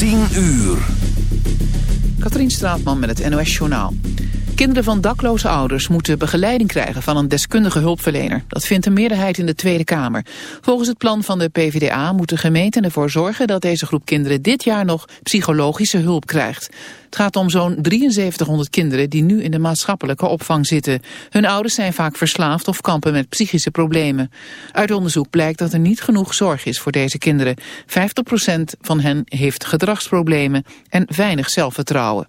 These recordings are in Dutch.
10 uur. Katrien Straatman met het NOS Journaal. Kinderen van dakloze ouders moeten begeleiding krijgen van een deskundige hulpverlener. Dat vindt een meerderheid in de Tweede Kamer. Volgens het plan van de PvdA moeten gemeenten ervoor zorgen dat deze groep kinderen dit jaar nog psychologische hulp krijgt. Het gaat om zo'n 7300 kinderen die nu in de maatschappelijke opvang zitten. Hun ouders zijn vaak verslaafd of kampen met psychische problemen. Uit onderzoek blijkt dat er niet genoeg zorg is voor deze kinderen. 50% van hen heeft gedragsproblemen en weinig zelfvertrouwen.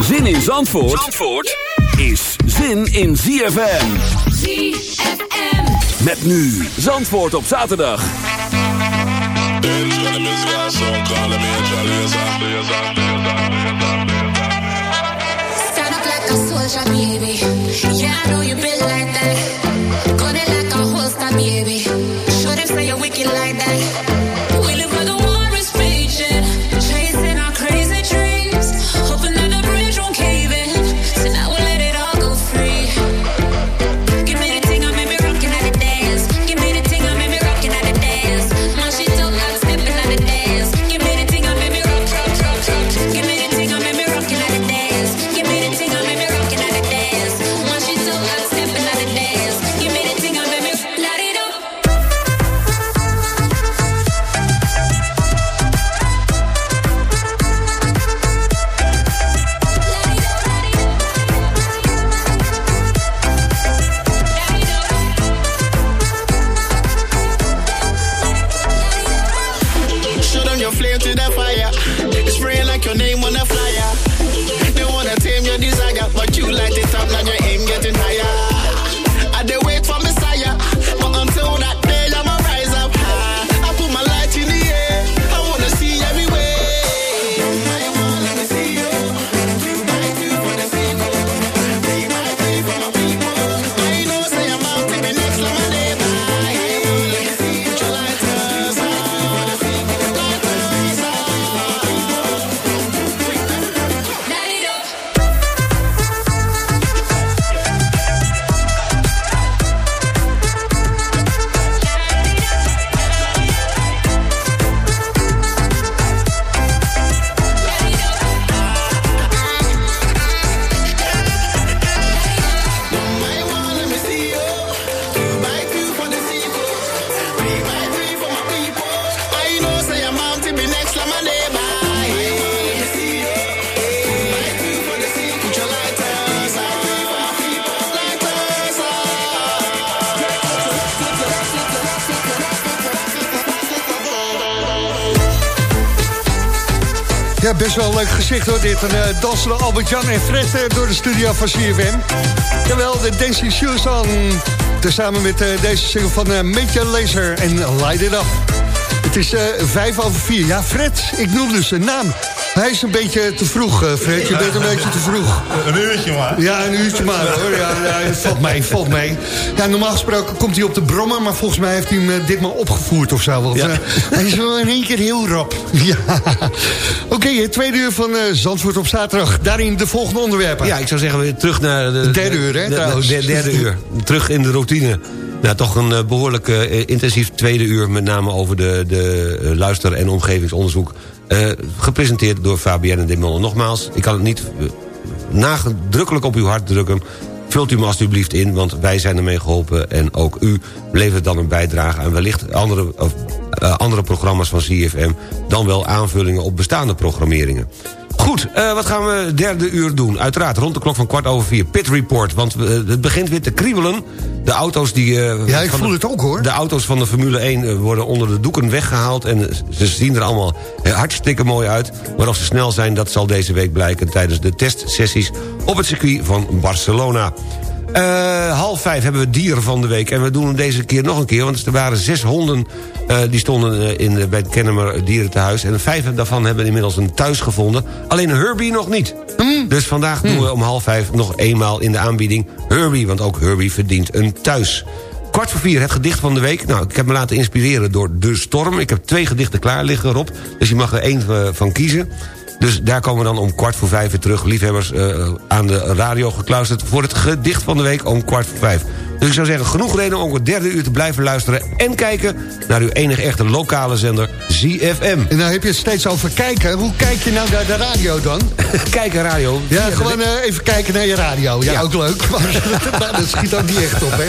Zin in Zandvoort, Zandvoort is zin in ZFM. ZFM. Met nu Zandvoort op zaterdag. Stand up like a soldier, baby. Yeah, I know you been like that. Gun it like a holster, baby. Wel een leuk gezicht hoor, dit. Een uh, dansende Albert-Jan en Fred uh, door de studio van CFM. Jawel, de Dancing Shoes on. Tezamen met uh, deze single van uh, Major Laser en Light It Up. Het is vijf over vier. Ja, Fred, ik noem dus een naam. Hij is een beetje te vroeg, uh, Fred. Je bent een beetje te vroeg. Een uurtje maar. Ja, een uurtje maar hoor. Ja, ja, valt mee, valt mee. Ja, normaal gesproken komt hij op de brommer... maar volgens mij heeft hij hem uh, ditmaal opgevoerd of zo. Want, ja. uh, hij is wel in één keer heel rap. Ja. Oké, okay, het tweede uur van Zandvoort op zaterdag. Daarin de volgende onderwerpen. Ja, ik zou zeggen, weer terug naar... De, de derde uur, hè, de, trouwens. De, de derde uur. Terug in de routine. Nou, toch een behoorlijk intensief tweede uur... met name over de, de luister- en omgevingsonderzoek uh, gepresenteerd door Fabienne de Mullen. Nogmaals, ik kan het niet uh, nadrukkelijk op uw hart drukken. Vult u me alstublieft in, want wij zijn ermee geholpen... en ook u levert dan een bijdrage aan wellicht andere, uh, andere programma's van CFM... dan wel aanvullingen op bestaande programmeringen. Goed, uh, wat gaan we derde uur doen? Uiteraard rond de klok van kwart over vier. Pit Report, want uh, het begint weer te kriebelen. De auto's die... Uh, ja, ik voel de, het ook hoor. De auto's van de Formule 1 worden onder de doeken weggehaald... en ze zien er allemaal hartstikke mooi uit. Maar of ze snel zijn, dat zal deze week blijken... tijdens de testsessies op het circuit van Barcelona. Uh, half vijf hebben we dieren van de week. En we doen hem deze keer nog een keer. Want er waren zes honden uh, die stonden in, bij het Kennemer Dierentehuis. En vijf daarvan hebben inmiddels een thuis gevonden. Alleen Herbie nog niet. Mm. Dus vandaag mm. doen we om half vijf nog eenmaal in de aanbieding Herbie. Want ook Herbie verdient een thuis. Kwart voor vier, het gedicht van de week. Nou, ik heb me laten inspireren door De Storm. Ik heb twee gedichten klaar liggen, Rob. Dus je mag er één van kiezen. Dus daar komen we dan om kwart voor vijf weer terug. Liefhebbers uh, aan de radio gekluisterd voor het gedicht van de week om kwart voor vijf. Dus ik zou zeggen, genoeg reden om het derde uur te blijven luisteren... en kijken naar uw enige echte lokale zender, ZFM. En dan heb je het steeds over kijken. Hoe kijk je nou naar de radio dan? kijken radio. Ja, gewoon uh, even kijken naar je radio. Ja, ja. ook leuk. Maar dat schiet ook niet echt op, hè.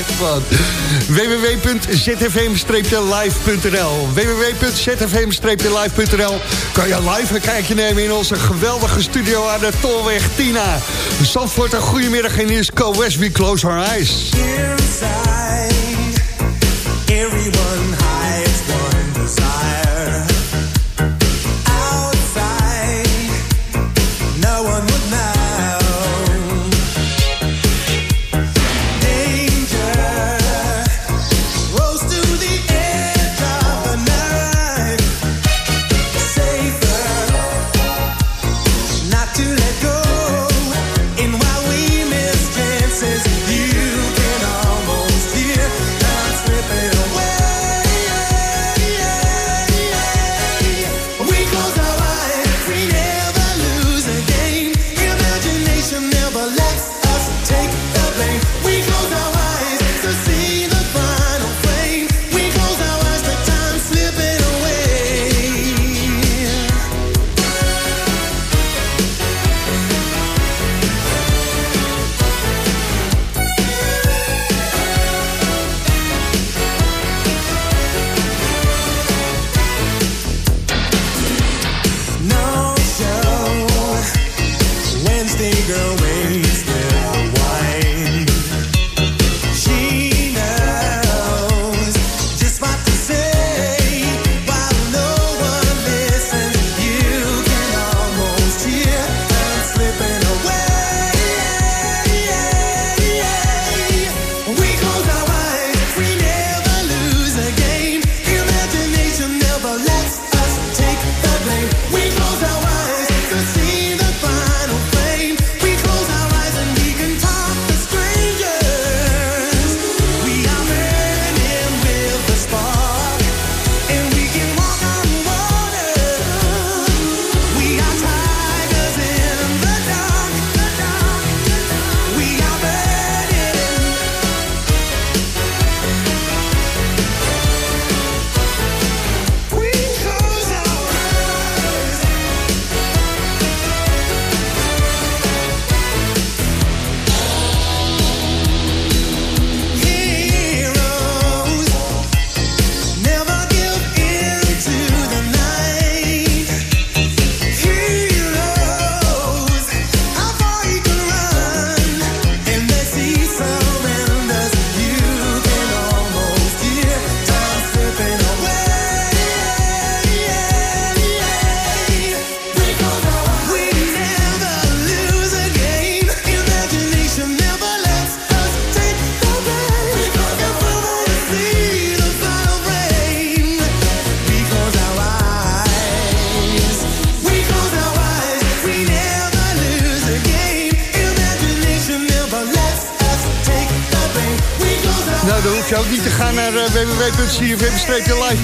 www.zfm-live.nl www.zfm-live.nl Kan je live een kijkje nemen in onze geweldige studio aan de Tolweg Tina. Zandvoort, een goedemiddag in Isco West. We close our eyes. Everyone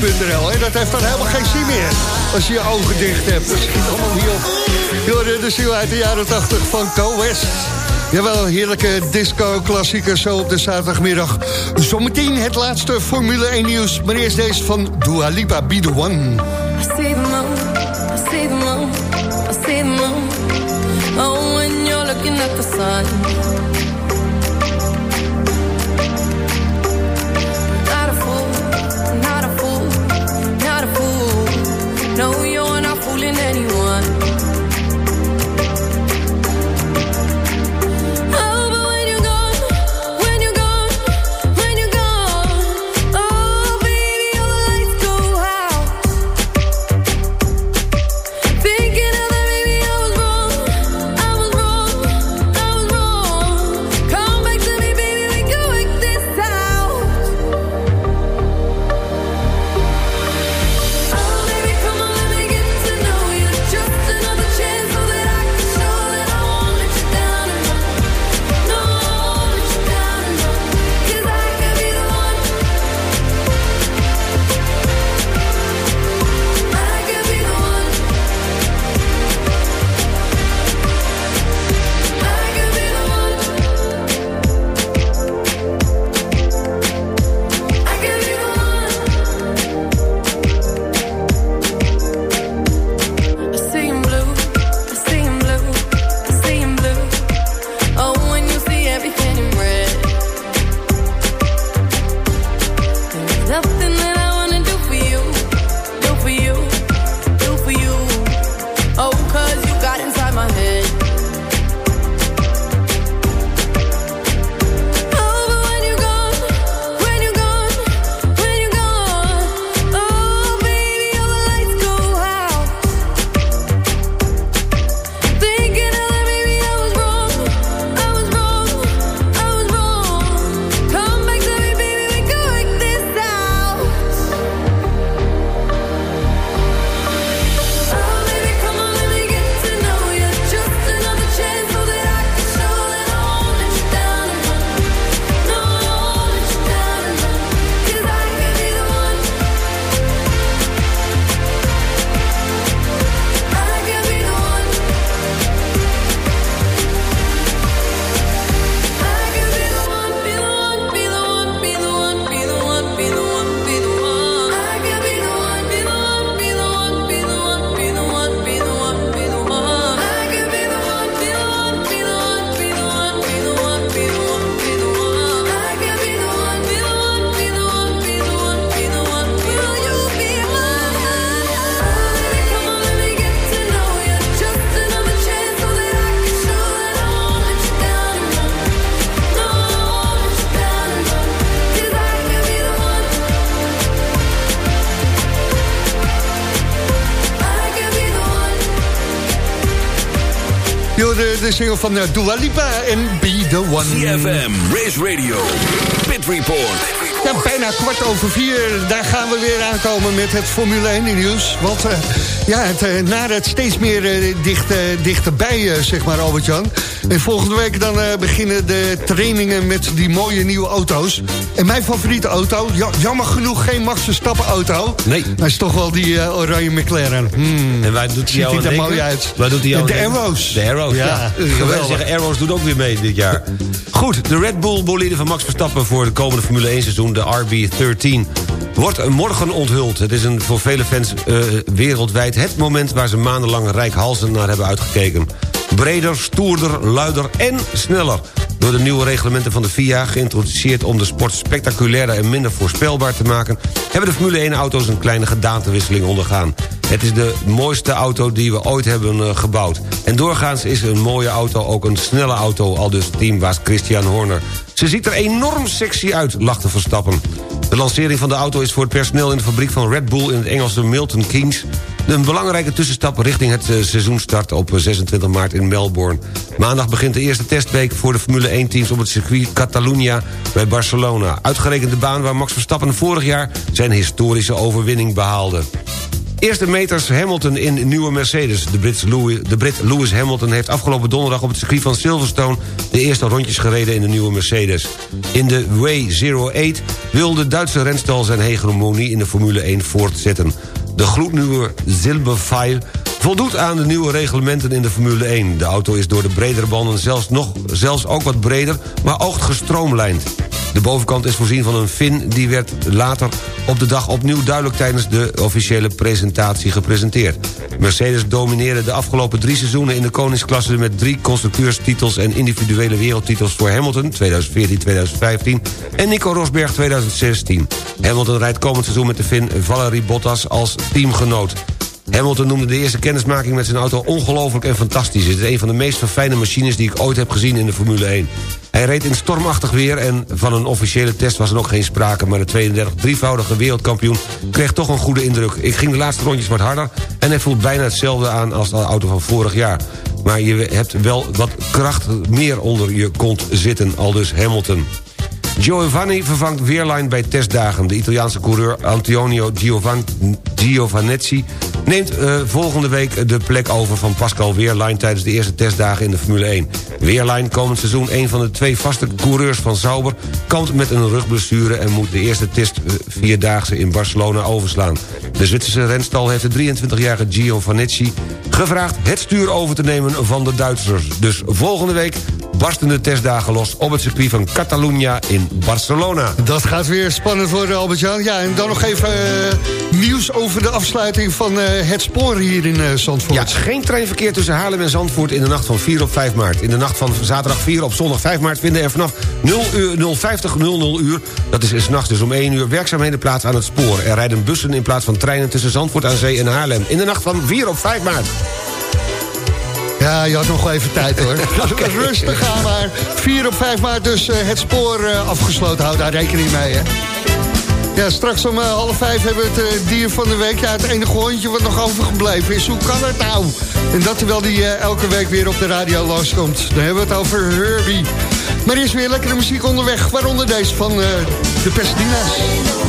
dat heeft dan helemaal geen zin meer. Als je je ogen dicht hebt. Dat schiet allemaal niet op. De ziel uit de jaren 80 van Co West. Jawel, heerlijke disco-klassieker zo op de zaterdagmiddag. Zometeen het laatste Formule 1 nieuws. Maar eerst deze van Dua Lipa, Be The One. I see the moon, de single van uh, Dua Lipa en Be The One. CFM, Race Radio, Pit Report. Ja, bijna kwart over vier. Daar gaan we weer aankomen met het Formule 1 nieuws. Want eh, ja, het uh, nadert steeds meer uh, dicht, dichterbij, zeg maar, Albert-Jan. En volgende week dan beginnen de trainingen met die mooie nieuwe auto's. En mijn favoriete auto, ja, jammer genoeg geen Max Verstappen auto. Nee. Maar is toch wel die oranje McLaren. Hmm. En wij doet Ziet jou hij er denken? mooi uit. Waar doet hij jou De denken? Arrows. De Arrows, ja. Ja, geweldig. zeggen, Arrows doet ook weer mee dit jaar. Goed, de Red Bull bolide van Max Verstappen... voor het komende Formule 1 seizoen, de RB13... wordt morgen onthuld. Het is een, voor vele fans eh, wereldwijd het moment... waar ze maandenlang rijkhalsend naar hebben uitgekeken. Breder, stoerder, luider en sneller. Door de nieuwe reglementen van de FIA, geïntroduceerd om de sport spectaculairder en minder voorspelbaar te maken, hebben de Formule 1-auto's een kleine gedaantewisseling ondergaan. Het is de mooiste auto die we ooit hebben eh, gebouwd. En doorgaans is een mooie auto ook een snelle auto, al dus teambaas Christian Horner. Ze ziet er enorm sexy uit, lachte Verstappen. De lancering van de auto is voor het personeel in de fabriek van Red Bull... in het Engelse Milton Keynes een belangrijke tussenstap richting het eh, seizoenstart op eh, 26 maart in Melbourne. Maandag begint de eerste testweek voor de Formule 1-teams op het circuit Catalunya bij Barcelona. Uitgerekend de baan waar Max Verstappen vorig jaar zijn historische overwinning behaalde. Eerste meters Hamilton in nieuwe Mercedes. De, Brits Louis, de Brit Lewis Hamilton heeft afgelopen donderdag op het circuit van Silverstone... de eerste rondjes gereden in de nieuwe Mercedes. In de Way 08 wil de Duitse renstal zijn hegemonie in de Formule 1 voortzetten. De gloednieuwe Silberpfeil voldoet aan de nieuwe reglementen in de Formule 1. De auto is door de bredere banden zelfs, nog, zelfs ook wat breder, maar oogt gestroomlijnd. De bovenkant is voorzien van een fin die werd later op de dag opnieuw duidelijk tijdens de officiële presentatie gepresenteerd. Mercedes domineerde de afgelopen drie seizoenen in de koningsklasse met drie constructeurstitels en individuele wereldtitels voor Hamilton 2014-2015 en Nico Rosberg 2016. Hamilton rijdt komend seizoen met de Fin Valerie Bottas als teamgenoot. Hamilton noemde de eerste kennismaking met zijn auto ongelooflijk en fantastisch. Het is een van de meest verfijnde machines die ik ooit heb gezien in de Formule 1. Hij reed in stormachtig weer en van een officiële test was er nog geen sprake... maar de 32 drievoudige wereldkampioen kreeg toch een goede indruk. Ik ging de laatste rondjes wat harder en hij voelt bijna hetzelfde aan als de auto van vorig jaar. Maar je hebt wel wat kracht meer onder je kont zitten, aldus Hamilton. Giovanni vervangt Weerline bij testdagen. De Italiaanse coureur Antonio Giovan Giovanetti neemt uh, volgende week de plek over van Pascal Weerline... tijdens de eerste testdagen in de Formule 1. Weerline komend seizoen een van de twee vaste coureurs van Sauber... kampt met een rugblessure en moet de eerste test uh, vierdaagse in Barcelona overslaan. De Zwitserse renstal heeft de 23-jarige Giovanetti gevraagd... het stuur over te nemen van de Duitsers. Dus volgende week barsten de testdagen los op het circuit van Catalunya in Barcelona. Dat gaat weer spannend worden, Albert-Jan. Ja, en dan nog even uh, nieuws over de afsluiting van uh, het spoor hier in uh, Zandvoort. Ja, geen treinverkeer tussen Haarlem en Zandvoort in de nacht van 4 op 5 maart. In de nacht van zaterdag 4 op zondag 5 maart vinden er vanaf 0 uur, 050 00 uur, dat is s'nachts dus om 1 uur, werkzaamheden plaats aan het spoor. Er rijden bussen in plaats van treinen tussen Zandvoort aan Zee en Haarlem. In de nacht van 4 op 5 maart. Ja, je had nog wel even tijd hoor. okay. Rustig aan maar. 4 op 5 maart dus uh, het spoor uh, afgesloten. Hou daar rekening mee hè. Ja, straks om uh, half vijf hebben we het dier van de week. Ja, het enige hondje wat nog overgebleven is. Hoe kan het nou? En dat terwijl die elke week weer op de radio loskomt. Dan hebben we het over Herbie. Maar er is weer lekkere muziek onderweg. Waaronder deze van de Pasadena's.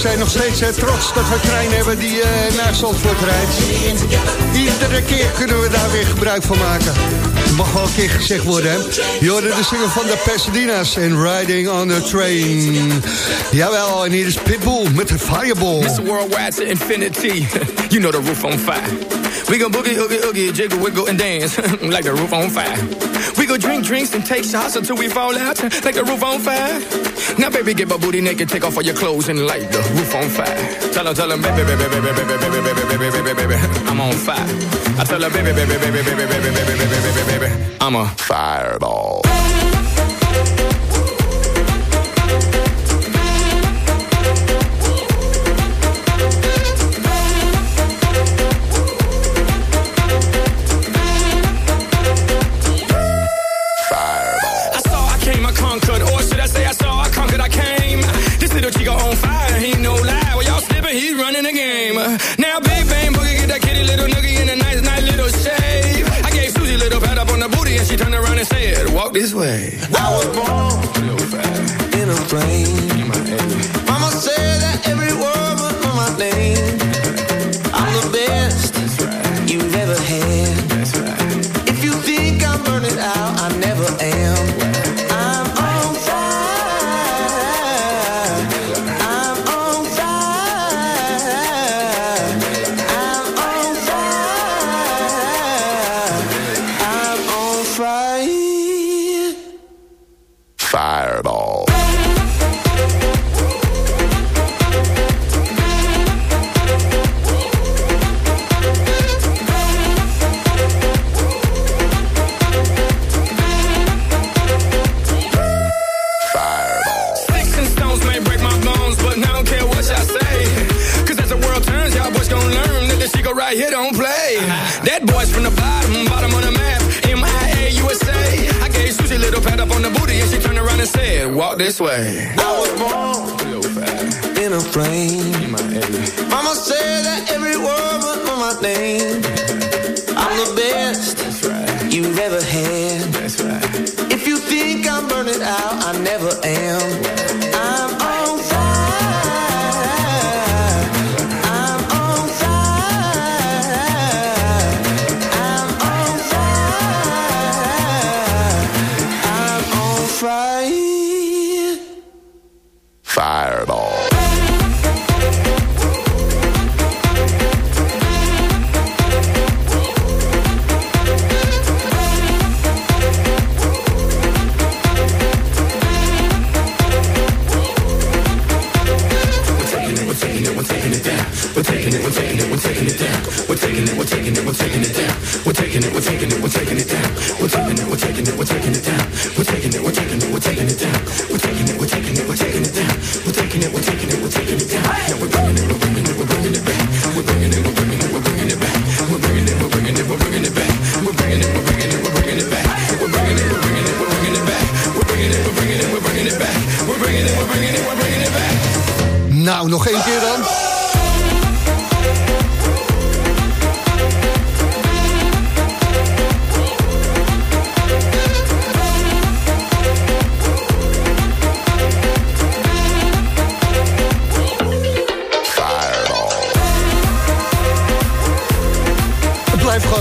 Zijn nog steeds trots dat we een trein hebben die eh, naar Zandvoort rijdt. Iedere keer kunnen we daar weer gebruik van maken. Mag wel een keer gezegd worden, hè. Je hoorde de single van de Pasadena's en Riding on the Train. Jawel, en hier is Pitbull met de Fireball. Mr. Worldwide to infinity. you know the roof on fire. We gon' boogie, oogie, oogie, jiggle, wiggle, and dance like the roof on fire. We go drink drinks and take shots until we fall out like the roof on fire. Now, baby, get my booty naked, take off all your clothes and light the roof on fire. Tell her, tell her, baby, baby, baby, baby, baby, baby, baby, baby, baby, I'm on fire. I tell her, baby, baby, baby, baby, baby, baby, baby, baby, baby, baby, I'm a fireball. This way." I was born in a plane. Mama said that way.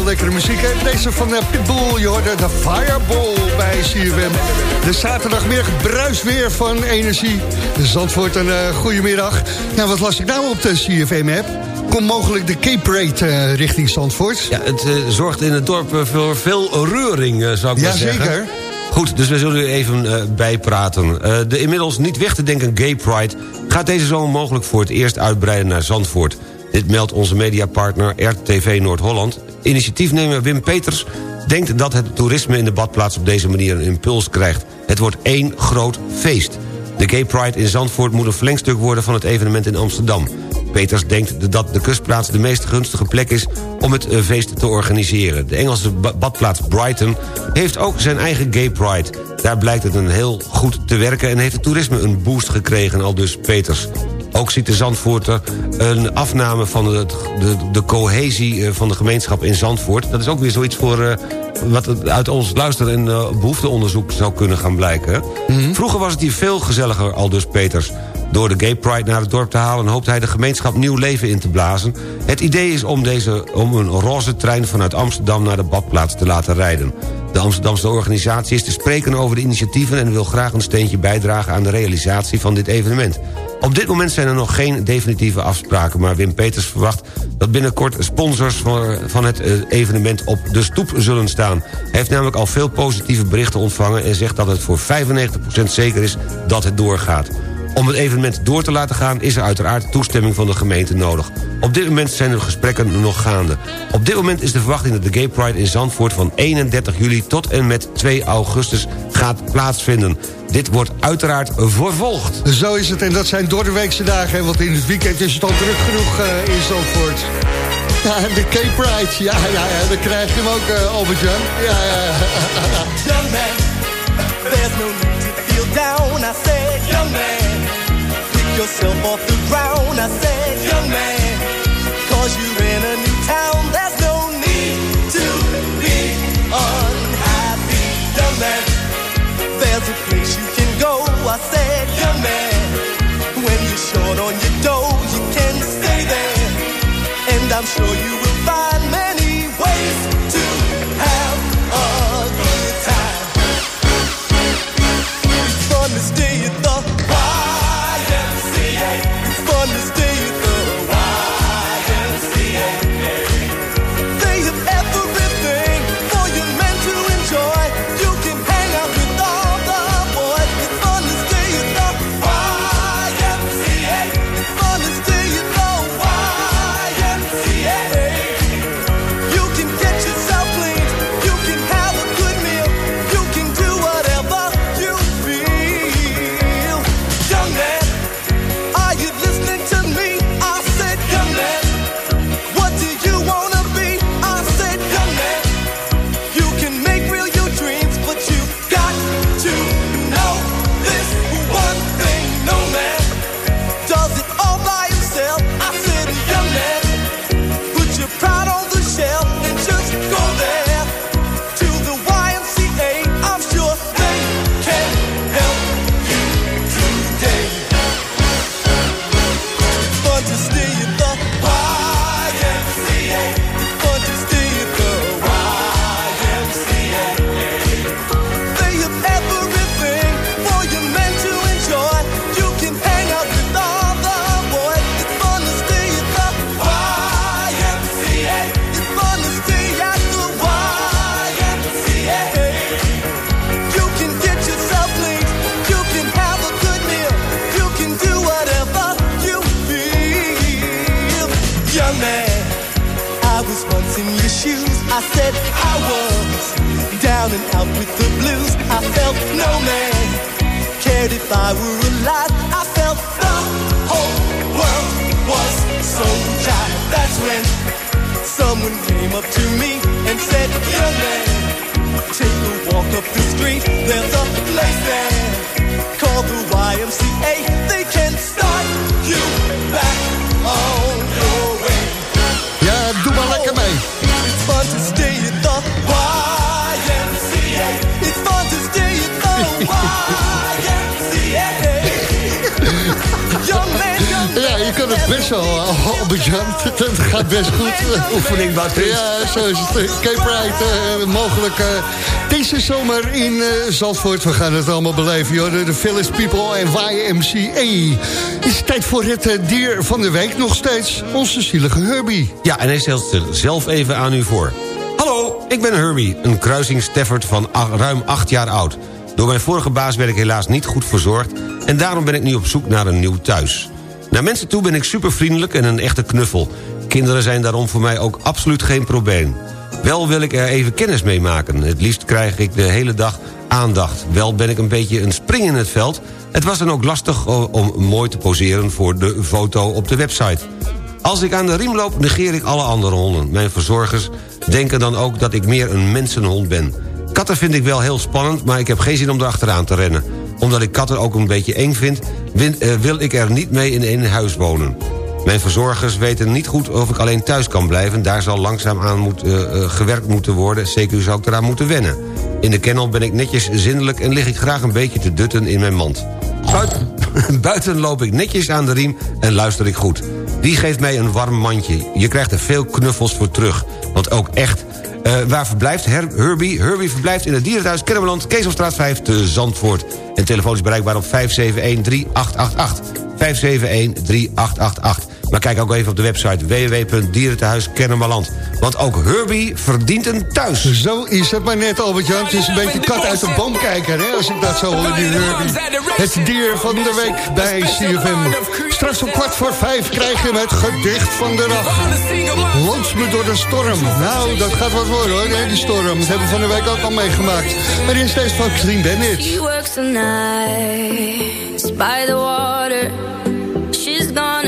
Lekkere muziek. Hè? Deze van eh, Pitbull, je hoorde de Fireball bij CFM. De zaterdagmiddag bruist weer van energie. Zandvoort, een uh, goede middag. Ja, wat las ik nou op de CFM-app? Komt mogelijk de Cape Raid eh, richting Zandvoort? Ja, het eh, zorgt in het dorp eh, voor veel reuring, eh, zou ik maar zeggen. Jazeker. Goed, dus we zullen u even eh, bijpraten. Eh, de inmiddels niet weg te denken Gay Pride... gaat deze zomer mogelijk voor het eerst uitbreiden naar Zandvoort. Dit meldt onze mediapartner RTV Noord-Holland. Initiatiefnemer Wim Peters denkt dat het toerisme in de badplaats... op deze manier een impuls krijgt. Het wordt één groot feest. De Gay Pride in Zandvoort moet een verlengstuk worden... van het evenement in Amsterdam. Peters denkt dat de kustplaats de meest gunstige plek is... om het eh, feest te organiseren. De Engelse ba- badplaats Brighton heeft ook zijn eigen Gay Pride. Daar blijkt het een heel goed te werken... en heeft het toerisme een boost gekregen, al dus Peters. Ook ziet de Zandvoorter een afname van de, de, de cohesie eh, van de gemeenschap in Zandvoort. Dat is ook weer zoiets voor... eh, wat uit ons luister- en eh, behoefteonderzoek zou kunnen gaan blijken. Vroeger was het hier veel gezelliger, al dus Peters. Door de Gay Pride naar het dorp te halen... hoopt hij de gemeenschap nieuw leven in te blazen. Het idee is om, deze, om een roze trein vanuit Amsterdam naar de badplaats te laten rijden. De Amsterdamse organisatie is te spreken over de initiatieven... en wil graag een steentje bijdragen aan de realisatie van dit evenement. Op dit moment zijn er nog geen definitieve afspraken... maar Wim Peters verwacht dat binnenkort sponsors van het eh, evenement op de stoep zullen staan. Hij heeft namelijk al veel positieve berichten ontvangen... en zegt dat het voor 95% zeker is dat het doorgaat. Om het evenement door te laten gaan is er uiteraard toestemming van de gemeente nodig. Op dit moment zijn de gesprekken nog gaande. Op dit moment is de verwachting dat de Gay Pride in Zandvoort van 31 juli tot en met 2 augustus gaat plaatsvinden. Dit wordt uiteraard vervolgd. Zo is het, en dat zijn doordeweekse dagen, hè, want in het weekend is het al druk genoeg eh, in Zandvoort. Ja, de Cape Pride, ja, ja, ja, dan krijg je hem ook, eh, Albert-Jan. Ja, ja, ja. Young man, there's no need to feel down. I said, young man, pick yourself off the ground. I said, young man, cause you're in a new town. There's no need to be unhappy. Young man, there's a place when on your dough, you can stay there. And I'm sure you will in eh, Zandvoort. We gaan het allemaal beleven, joh. De Village People en YMCA. Is het tijd voor het eh, dier van de week nog steeds. Onze zielige Herbie. Ja, en hij stelt zichzelf even aan u voor. Hallo, ik ben Herbie, een kruising Stafford van ruim acht jaar oud. Door mijn vorige baas werd ik helaas niet goed verzorgd... en daarom ben ik nu op zoek naar een nieuw thuis. Naar mensen toe ben ik super vriendelijk en een echte knuffel. Kinderen zijn daarom voor mij ook absoluut geen probleem. Wel wil ik er even kennis mee maken. Het liefst krijg ik de hele dag aandacht. Wel ben ik een beetje een spring in het veld. Het was dan ook lastig o- om mooi te poseren voor de foto op de website. Als ik aan de riem loop, negeer ik alle andere honden. Mijn verzorgers denken dan ook dat ik meer een mensenhond ben. Katten vind ik wel heel spannend, maar ik heb geen zin om erachteraan te rennen. Omdat ik katten ook een beetje eng vind... eh, wil ik er niet mee in één huis wonen. Mijn verzorgers weten niet goed of ik alleen thuis kan blijven. Daar zal langzaam aan moet, eh, eh, gewerkt moeten worden. Zeker zou ik eraan moeten wennen. In de kennel ben ik netjes zindelijk... en lig ik graag een beetje te dutten in mijn mand. Buiten, loop ik netjes aan de riem en luister ik goed. Die geeft mij een warm mandje. Je krijgt er veel knuffels voor terug. Want ook echt... eh, waar verblijft Her- Herbie? Herbie verblijft in het dierenthuis Kennemerland... Keeselstraat 5 te Zandvoort. En telefoon is bereikbaar op 571-3888. 571-3888. Maar kijk ook even op de website www.dierentehuiskennemerland. Want ook Herbie verdient een thuis. Zo is het maar net, Albert-Jan. Het is een beetje kat uit de boom kijken, hè, als ik dat zo hoor, die Herbie. Het dier van de week bij CFM. Straks om kwart voor vijf krijgen we het gedicht van de dag. Lons me door de storm. Nou, dat gaat wat worden, hoor, hè, die storm. Dat hebben we van de week ook al meegemaakt. Maar eerst deze van Clean Bandit. She works the nights by the water.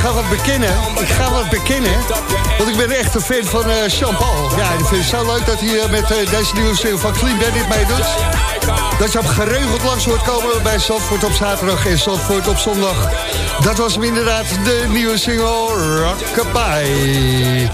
ga wat bekennen. Ik ga wat bekennen. Want ik ben echt een fan van eh Jean-Paul. Ja, ik vind het zo leuk dat hij eh, met eh, deze nieuwe single van Clean Bandit meedoet. Dat je hem geregeld langs hoort komen bij Zandvoort op zaterdag en Zandvoort op zondag. Dat was hem inderdaad, de nieuwe single Rockabye.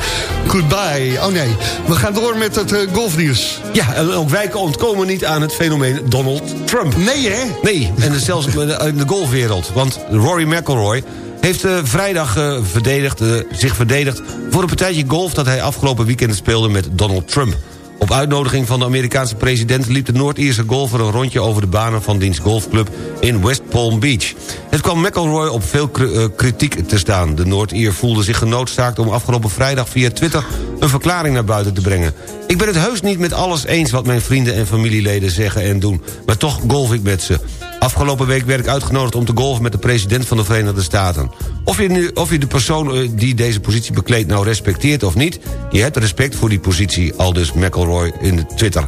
Goodbye. Oh nee, we gaan door met het golfnieuws. Ja, en ook wij ontkomen niet aan het fenomeen Donald Trump. Nee hè? Nee, en zelfs in de golfwereld. Want Rory McIlroy heeft eh, vrijdag eh, verdedigd, eh, zich verdedigd... voor een partijtje golf dat hij afgelopen weekend speelde met Donald Trump. Op uitnodiging van de Amerikaanse president... liep de Noord-Ierse golfer een rondje over de banen van diens golfclub in West Palm Beach. Het kwam McElroy op veel kri- kritiek te staan. De Noord-Ier voelde zich genoodzaakt om afgelopen vrijdag via Twitter... een verklaring naar buiten te brengen. Ik ben het heus niet met alles eens wat mijn vrienden en familieleden zeggen en doen... maar toch golf ik met ze. Afgelopen week werd ik uitgenodigd om te golven met de president van de Verenigde Staten. Of je, nu, of je de persoon eh, die deze positie bekleedt nou respecteert of niet... je hebt respect voor die positie, aldus McElroy in Twitter.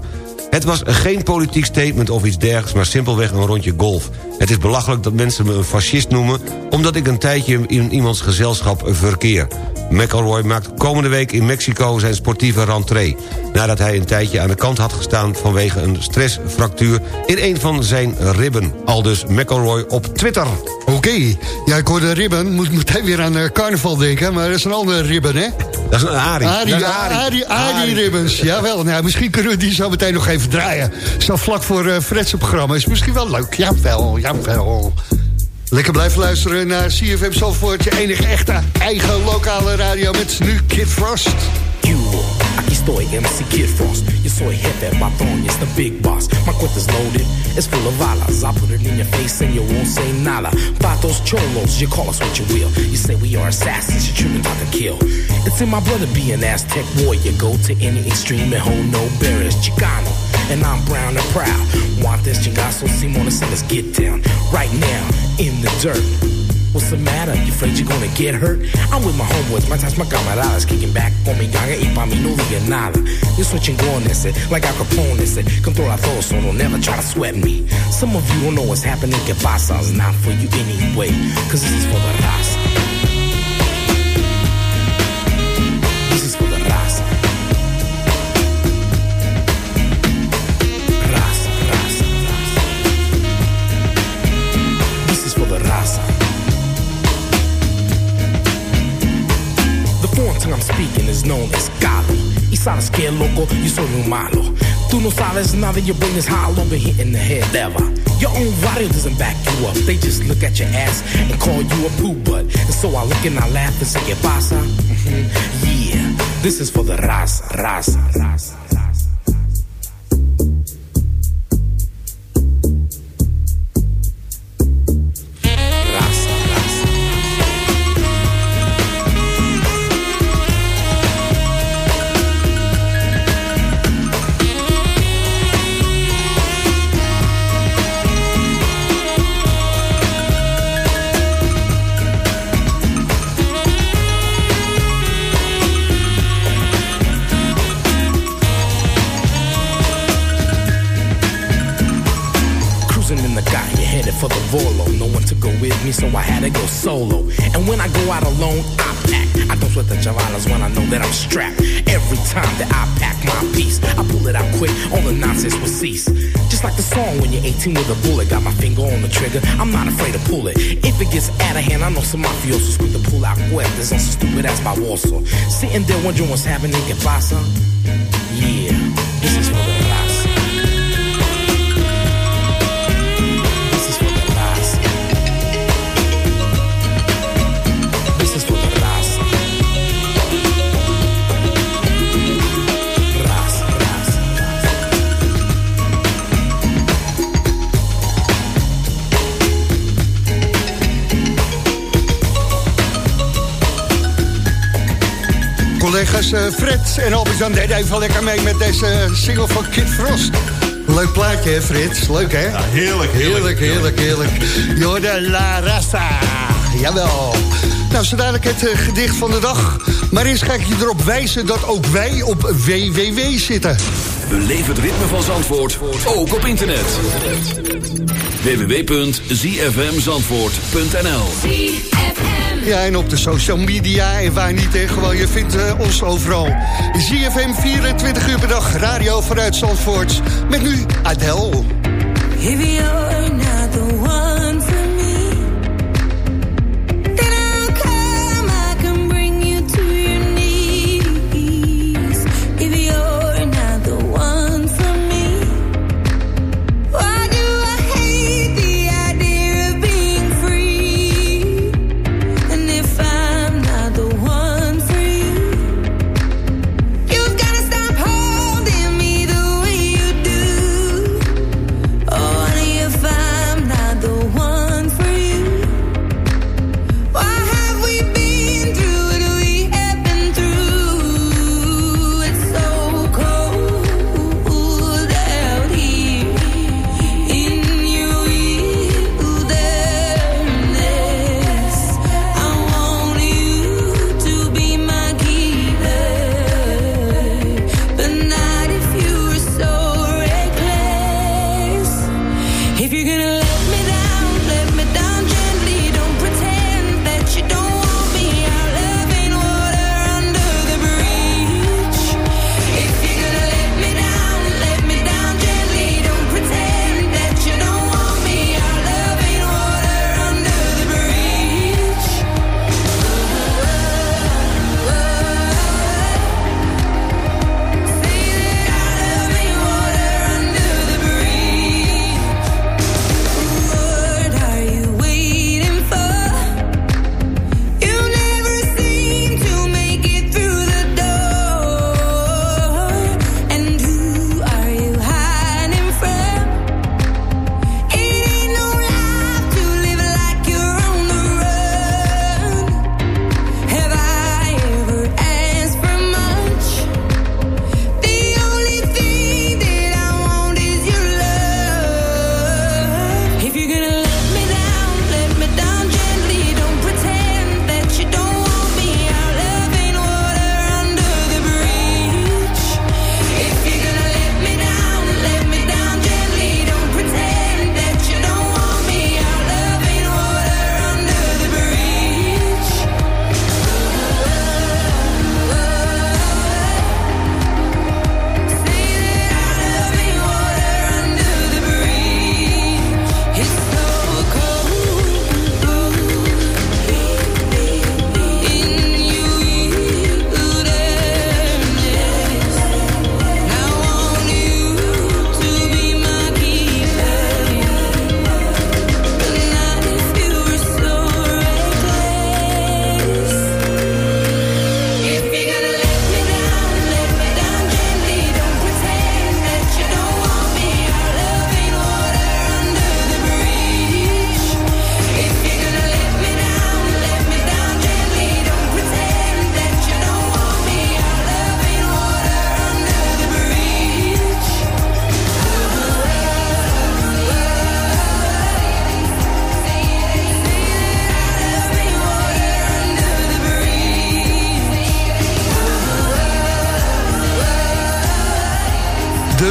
Het was geen politiek statement of iets dergelijks... maar simpelweg een rondje golf. Het is belachelijk dat mensen me een fascist noemen... omdat ik een tijdje in iemands gezelschap verkeer. McElroy maakt komende week in Mexico zijn sportieve rentree... nadat hij een tijdje aan de kant had gestaan... vanwege een stressfractuur in een van zijn ribben. Aldus McElroy op Twitter. Oké, ja, ik hoorde ribben. Moet meteen weer aan eh, carnaval denken, maar dat is een andere ribben, hè? Dat is een Ari. Ari. Arie Arie. Ribbons. Jawel, nou, misschien kunnen we die zo meteen nog even draaien. Zo vlak voor uh, Fred's programma. Is misschien wel leuk. Jawel, jawel. Lekker blijven luisteren naar CFM Zandvoort. Je enige echte eigen lokale radio met nu Kid Frost. You, aquí estoy, MC Kid Frost. Yo soy jefe, patrón, it's the big boss. My cuenta's loaded, it's full of balas. I put it in your face and you won't say nada. Patos, cholos, you call us what you will. You say we are assassins, you're tripping out to kill. It's in my to be an Aztec warrior. Go to any extreme and hold no barriers. Chicano, and I'm brown and proud. Want this chingazo, Simona, so let's get down. Right now, in the dirt. What's the matter? You afraid you're gonna get hurt? I'm with my homeboys, my ties, my camaradas Kicking back con mi ganga eh, y pa' mí no diga nada Yo soy chingón ese, like Al Capone ese eh. Controla todo, so don't never try to sweat me Some of you don't know what's happening, que pasa It's not for you anyway, cause this is for the raza speaking is known as Galo. Y sabes que loco, yo soy un malo. Tú no sabes nada, your brain is hollow, been hitting the head ever. Your own body doesn't back you up. They just look at your ass and call you a poo butt. And so I look and I laugh and say, ¿Qué pasa? Yeah, this is for the raza, raza. Raza, me, so I had to go solo. And when I go out alone, I pack. I don't sweat the javalas when I know that I'm strapped. Every time that I pack my piece, I pull it out quick, all the nonsense will cease. Just like the song when you're 18 with a bullet, got my finger on the trigger, I'm not afraid to pull it. If it gets out of hand, I know some mafiosos quick to pull out cuerdas on some stupid ass my Warsaw. Sitting there wondering what's happening, que pasa? Yeah, Collega's eh, Fred en Albert-Jan deden even lekker mee met deze single van Kid Frost. Leuk plaatje, hè, Frits? Leuk, hè? Ja, heerlijk, heerlijk, heerlijk, heerlijk. Jorde La Rasta. Jawel. Nou, zo dadelijk het eh, gedicht van de dag. Maar eerst ga ik je erop wijzen dat ook wij op WWW zitten. Beleef het ritme van Zandvoort, ook op internet. www.zfmzandvoort.nl Ja, en op de social media en waar niet, hè, gewoon, je vindt eh, ons overal. ZFM 24 uur per dag, radio vanuit Zandvoort. Met nu Adele. One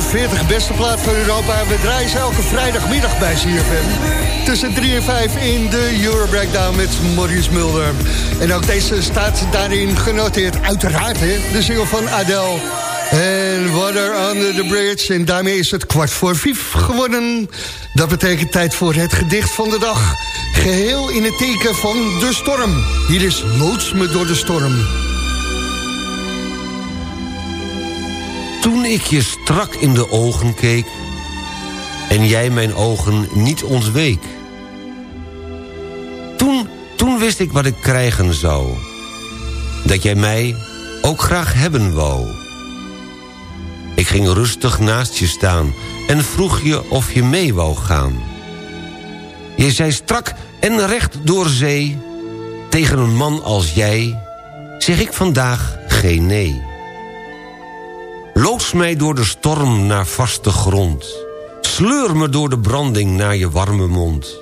40 beste plaat van Europa. We draaien ze elke vrijdagmiddag bij CFM. Tussen 3 en 5 in de Euro Breakdown met Maurice Mulder. En ook deze staat daarin genoteerd. Uiteraard, de single van Adele. En Water Under the Bridge. En daarmee is het kwart voor vijf geworden. Dat betekent tijd voor het gedicht van de dag. Geheel in het teken van de storm. Hier is Loods me door de storm. Toen ik je strak in de ogen keek... en jij mijn ogen niet ontweek... toen, toen wist ik wat ik krijgen zou. Dat jij mij ook graag hebben wou. Ik ging rustig naast je staan... en vroeg je of je mee wou gaan. Je zei strak en recht door zee... tegen een man als jij... zeg ik vandaag geen nee. Loods mij door de storm naar vaste grond. Sleur me door de branding naar je warme mond.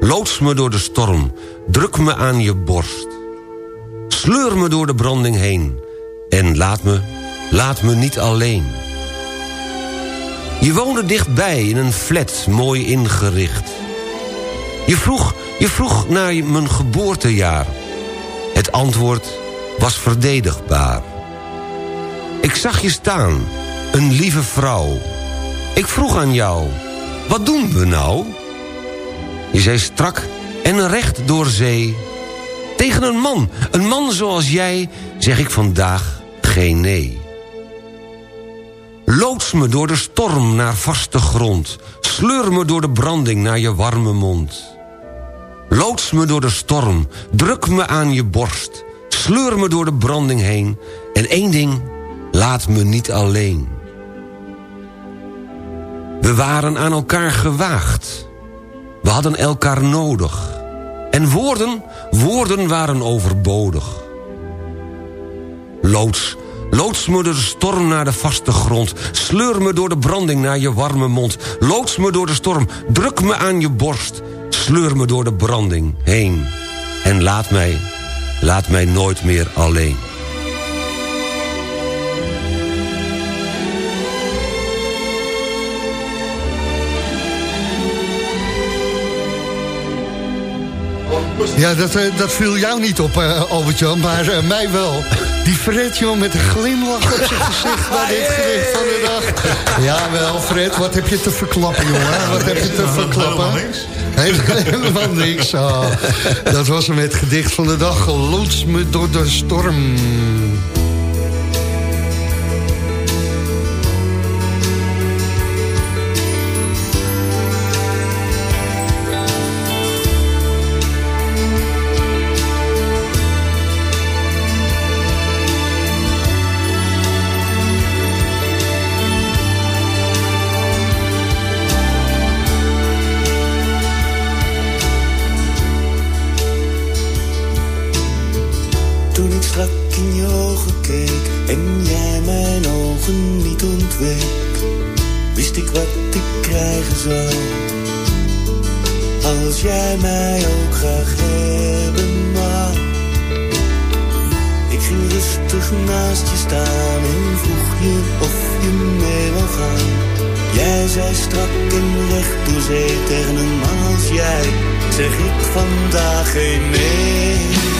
Loods me door de storm, druk me aan je borst. Sleur me door de branding heen. En laat me, laat me niet alleen. Je woonde dichtbij in een flat, mooi ingericht. Je vroeg, je vroeg naar mijn geboortejaar. Het antwoord was verdedigbaar. Ik zag je staan, een lieve vrouw. Ik vroeg aan jou, wat doen we nou? Je zei strak en recht door zee. Tegen een man, een man zoals jij, zeg ik vandaag geen nee. Loods me door de storm naar vaste grond. Sleur me door de branding naar je warme mond. Loods me door de storm, druk me aan je borst. Sleur me door de branding heen. En één ding, laat me niet alleen. We waren aan elkaar gewaagd. We hadden elkaar nodig. En woorden, woorden waren overbodig. Loods, loods me door de storm naar de vaste grond. Sleur me door de branding naar je warme mond. Loods me door de storm, druk me aan je borst. Sleur me door de branding heen. En laat mij, laat mij nooit meer alleen. Ja, dat, eh, dat viel jou niet op, Albert-Jan, maar eh, mij wel. Die Fred, joh, met een glimlach op zijn gezicht bij dit gedicht van de dag. Jawel, Fred, wat heb je te verklappen, jongen? Wat heb je te verklappen? Helemaal niks. oh. Dat was hem het gedicht van de dag. Loods me door de storm. Mij ook graag hebben wou. Ik ging rustig naast je staan en vroeg je of je mee wil gaan. Jij zei strak en recht door zee tegen een man als jij, zeg ik vandaag geen nee.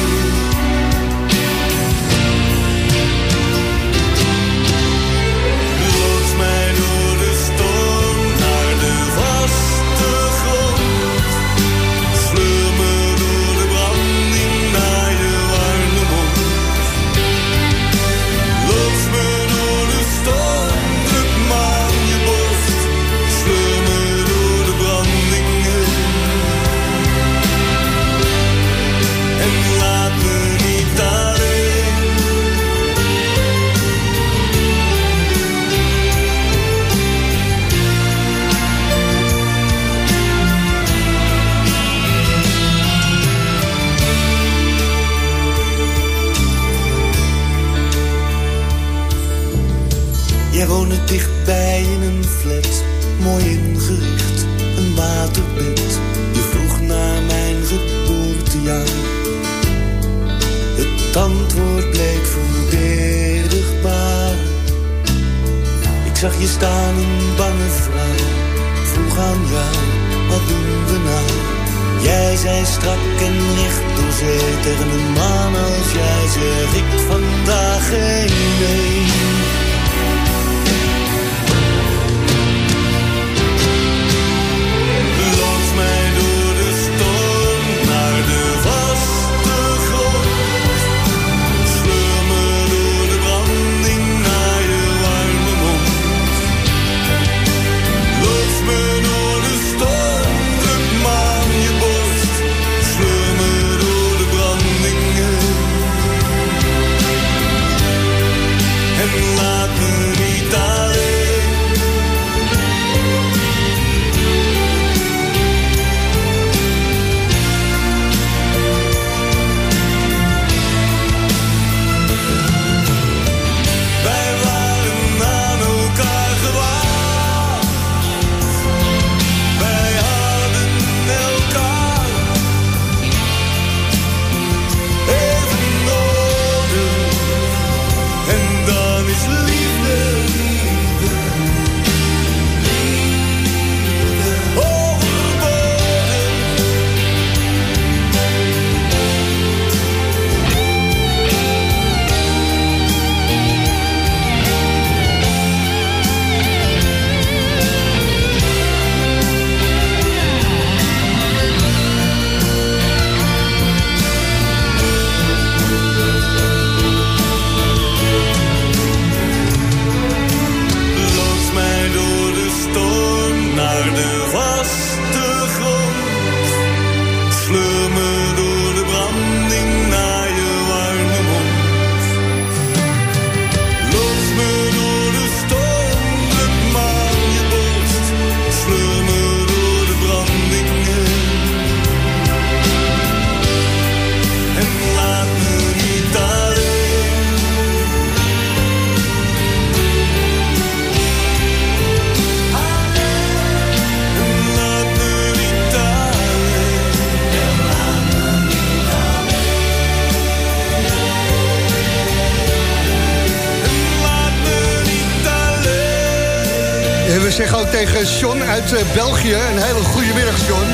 Zeggen ook tegen John uit eh, België... een hele goede middag, John.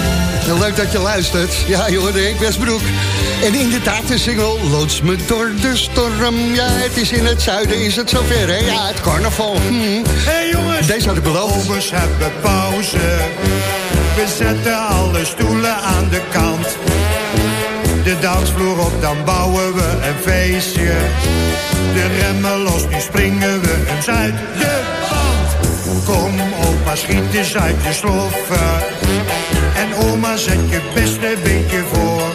En leuk dat je luistert. Ja, hoorde ik, Westbroek. En inderdaad, de single Loods me door de storm. Ja, het is in het zuiden, is het zover, hè? Ja, het carnaval. Hm. Hé jongens, Deze had ik beloofd. Obers hebben pauze. We zetten alle stoelen aan de kant. De dansvloer op, dan bouwen we een feestje. De remmen los, nu springen we eens uit de. Kom opa, schiet eens uit je sloffen. En oma, zet je beste beentje voor.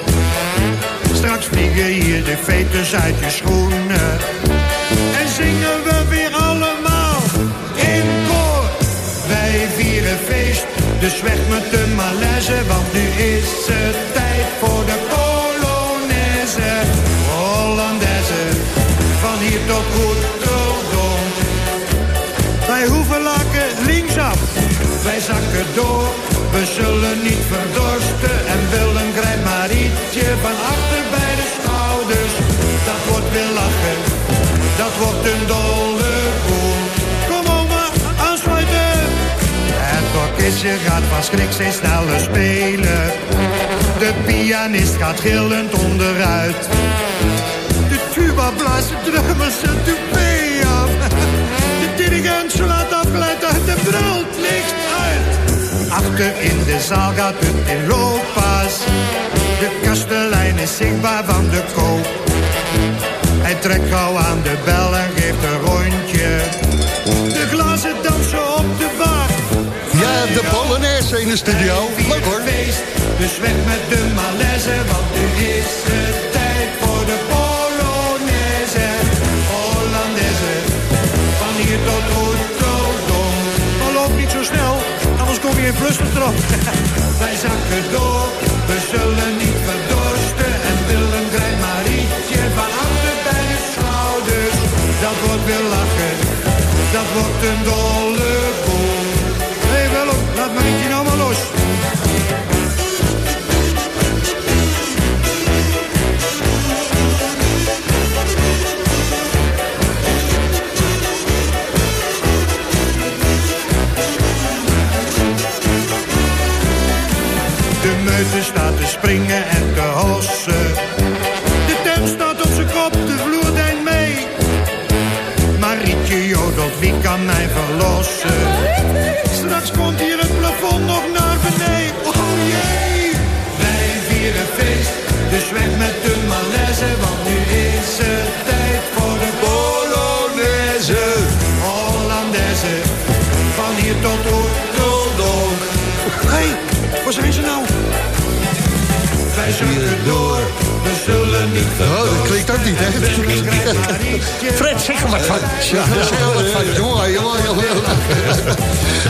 Straks vliegen hier de veters uit je schoenen. En zingen we weer allemaal in koor. Wij vieren feest, dus weg met de malaise. Want nu is het tijd voor de Polonaise. Hollandaise, van hier tot Rotterdam. Wij zakken door. We zullen niet verdorsten en willen grijp maar ietsje van achter bij de schouders. Dat wordt weer lachen, dat wordt een dolle koel. Kom oma, aansluiten. Het orkestje gaat van schrik steeds sneller spelen. De pianist gaat gillend onderuit. De tuba blaast de drummers zijn toupee af. De dirigent slaat afgeleid uit de brult. In de zaal gaat het in looppas. De kastelein is zichtbaar van de koop. Hij trekt gauw aan de bel en geeft een rondje. De glazen dansen op de bar. Ja, de Polonaise in de studio. Leuk hoor. Dus weg met de malaise, want nu is in flustertrap. Wij zakken door, we zullen niet verdorsten. En willen krijgt maar ietsje van achter bij de schouders. Dat wordt weer lachen, dat wordt een dolle springen en Wij zullen door, we zullen niet Oh, dat klinkt ook niet, hè? Fred, zeg er wat van. Ja, zeg er wat van. Jongen, jongen, jongen.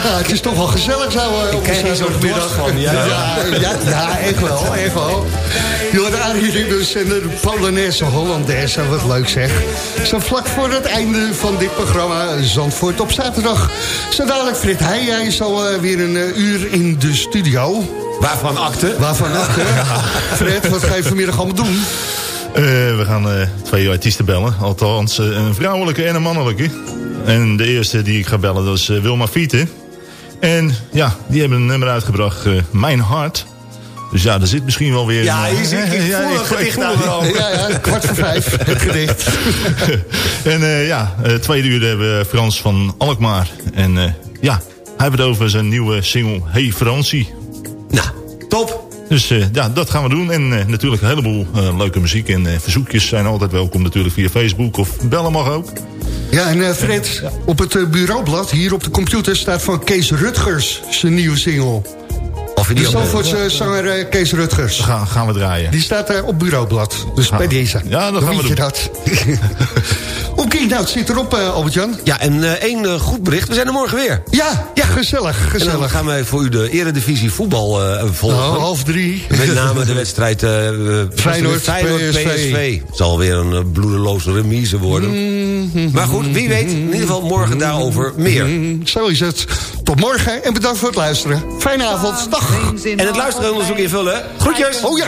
Ja, het is toch wel gezellig zo. eh, op hier een zo'n zaterdagmiddag. dorst van, ja. Ja, ja, ja, echt wel, echt wel. Je hoort aanhiering dus en de Polonaise Hollandaise, wat leuk zeg. Zo vlak voor het einde van dit programma Zandvoort op zaterdag. Zo dadelijk Frit Heij, hij is al weer een eh, uur in de studio. Waarvan akte? Waarvan akte? Fred, wat ga je vanmiddag allemaal doen? Eh, we gaan eh, twee artiesten bellen. Althans, eh, een vrouwelijke en een mannelijke. En de eerste die ik ga bellen, dat is Wilma Fieten. En ja, die hebben een nummer uitgebracht, eh, Mijn Hart. Dus ja, er zit misschien wel weer... Ja, hier zie ik- Ja, voel een gedicht aan. Ja, ja, kwart voor vijf, het gedicht. en eh, ja, eh, tweede uur hebben we Frans van Alkmaar. En eh, ja, hij heeft het over zijn nieuwe single Hey Fransie. Nou, top. Dus eh, ja, dat gaan we doen. En eh, natuurlijk een heleboel eh, leuke muziek. En verzoekjes zijn altijd welkom natuurlijk via Facebook. Of bellen mag ook. Ja, en eh, Fred, op het bureaublad, hier op de computer... staat van Kees Rutgers zijn nieuwe single. Of De die ook- Zandvoortse zanger Kees Rutgers. Gaan, gaan we draaien. Die staat daar op bureaublad. Dus Gaan bij deze. Ja, dat Dan gaan we doen. dat. Oké, nou, het zit erop, eh, Albert-Jan. Ja, en eh, één eh, goed bericht. We zijn er morgen weer. Ja, ja, gezellig, En dan gezellig. gaan wij voor u de eredivisie voetbal eh, volgen. Nou, half drie. Met name de wedstrijd Feyenoord, Feyenoord PSV. PSV. Het zal weer een bloedeloze remise worden. Mm-hmm. Maar goed, wie weet. In ieder geval morgen daarover meer. Zo is het. Tot morgen en bedankt voor het luisteren. Fijne avond. Dag. En het luisteronderzoek invullen. Groetjes. Oh ja.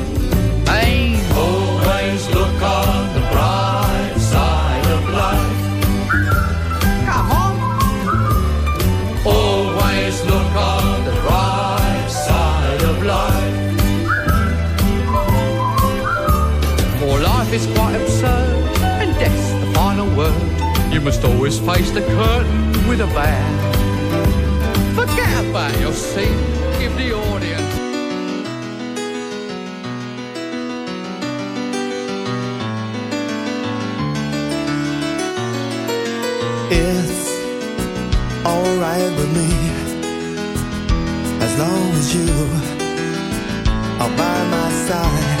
You must always face the curtain with a bow. Forget about your seat, give the audience. It's alright with me as long as you are by my side.